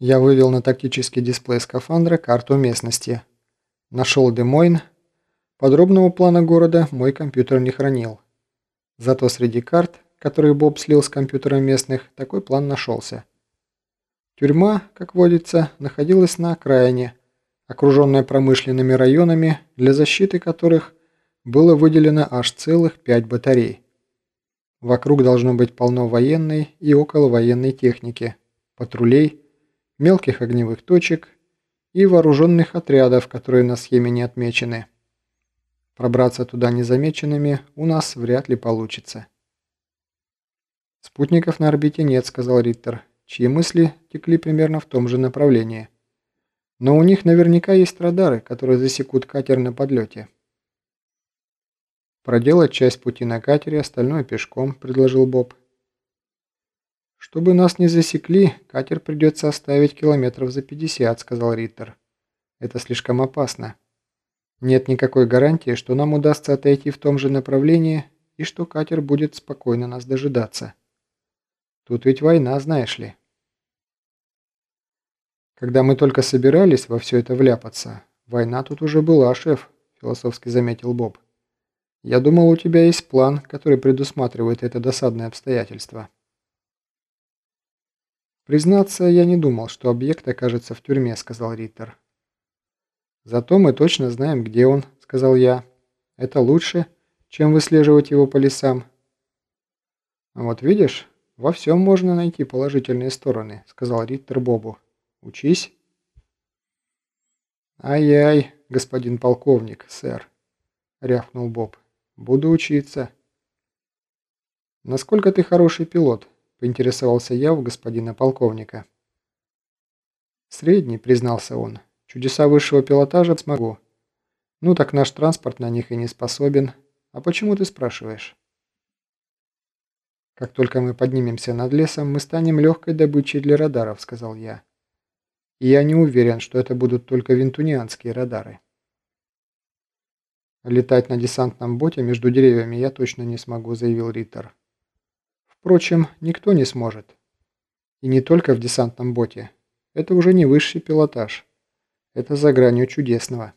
Я вывел на тактический дисплей скафандра карту местности. Нашел Демойн. Подробного плана города мой компьютер не хранил. Зато среди карт, которые Боб слил с компьютера местных, такой план нашелся. Тюрьма, как водится, находилась на окраине, окруженная промышленными районами, для защиты которых было выделено аж целых пять батарей. Вокруг должно быть полно военной и околовоенной техники, патрулей, мелких огневых точек и вооруженных отрядов, которые на схеме не отмечены. Пробраться туда незамеченными у нас вряд ли получится. «Спутников на орбите нет», — сказал Риттер, чьи мысли текли примерно в том же направлении. «Но у них наверняка есть радары, которые засекут катер на подлете». «Проделать часть пути на катере, остальное пешком», — предложил Боб. «Чтобы нас не засекли, катер придется оставить километров за 50», — сказал Риттер. «Это слишком опасно. Нет никакой гарантии, что нам удастся отойти в том же направлении и что катер будет спокойно нас дожидаться. Тут ведь война, знаешь ли». «Когда мы только собирались во все это вляпаться, война тут уже была, шеф», — философски заметил Боб. «Я думал, у тебя есть план, который предусматривает это досадное обстоятельство». «Признаться, я не думал, что объект окажется в тюрьме», — сказал Риттер. «Зато мы точно знаем, где он», — сказал я. «Это лучше, чем выслеживать его по лесам». «А вот видишь, во всем можно найти положительные стороны», — сказал Риттер Бобу. «Учись». «Ай-яй, господин полковник, сэр», — рявкнул Боб. «Буду учиться». «Насколько ты хороший пилот?» Поинтересовался я у господина полковника. «Средний», — признался он. «Чудеса высшего пилотажа смогу. Ну так наш транспорт на них и не способен. А почему ты спрашиваешь?» «Как только мы поднимемся над лесом, мы станем легкой добычей для радаров», — сказал я. «И я не уверен, что это будут только винтунианские радары». «Летать на десантном боте между деревьями я точно не смогу», — заявил Риттер. Впрочем, никто не сможет. И не только в десантном боте. Это уже не высший пилотаж. Это за гранью чудесного.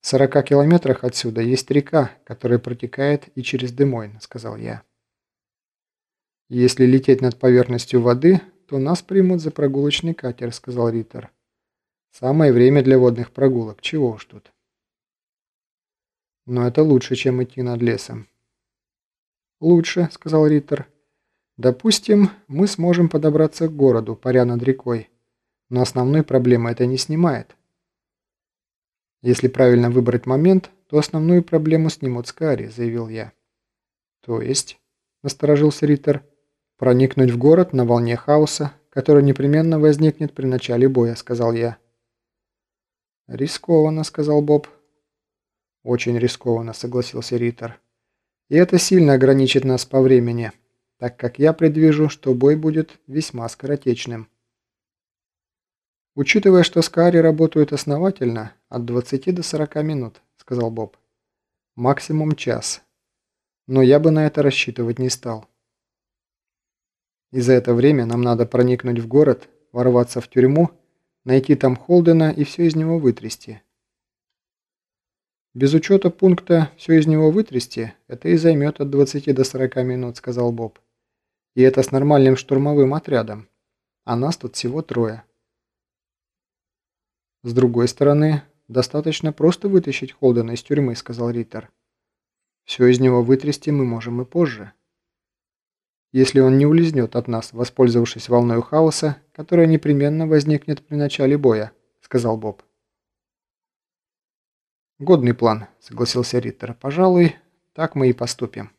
В 40 километрах отсюда есть река, которая протекает и через Демойн, сказал я. Если лететь над поверхностью воды, то нас примут за прогулочный катер, сказал Риттер. Самое время для водных прогулок, чего уж тут. Но это лучше, чем идти над лесом. «Лучше», — сказал Риттер. «Допустим, мы сможем подобраться к городу, паря над рекой. Но основной проблемы это не снимает. Если правильно выбрать момент, то основную проблему снимут Скари», — заявил я. «То есть?» — насторожился Риттер. «Проникнуть в город на волне хаоса, который непременно возникнет при начале боя», — сказал я. «Рискованно», — сказал Боб. «Очень рискованно», — согласился Риттер. И это сильно ограничит нас по времени, так как я предвижу, что бой будет весьма скоротечным. Учитывая, что Скари работают основательно, от 20 до 40 минут, сказал Боб. Максимум час. Но я бы на это рассчитывать не стал. И за это время нам надо проникнуть в город, ворваться в тюрьму, найти там Холдена и все из него вытрясти. «Без учета пункта «все из него вытрясти» это и займет от 20 до 40 минут», — сказал Боб. «И это с нормальным штурмовым отрядом. А нас тут всего трое». «С другой стороны, достаточно просто вытащить Холдена из тюрьмы», — сказал Риттер. «Все из него вытрясти мы можем и позже. Если он не улизнет от нас, воспользовавшись волной хаоса, которая непременно возникнет при начале боя», — сказал Боб. «Годный план», — согласился Риттер. «Пожалуй, так мы и поступим».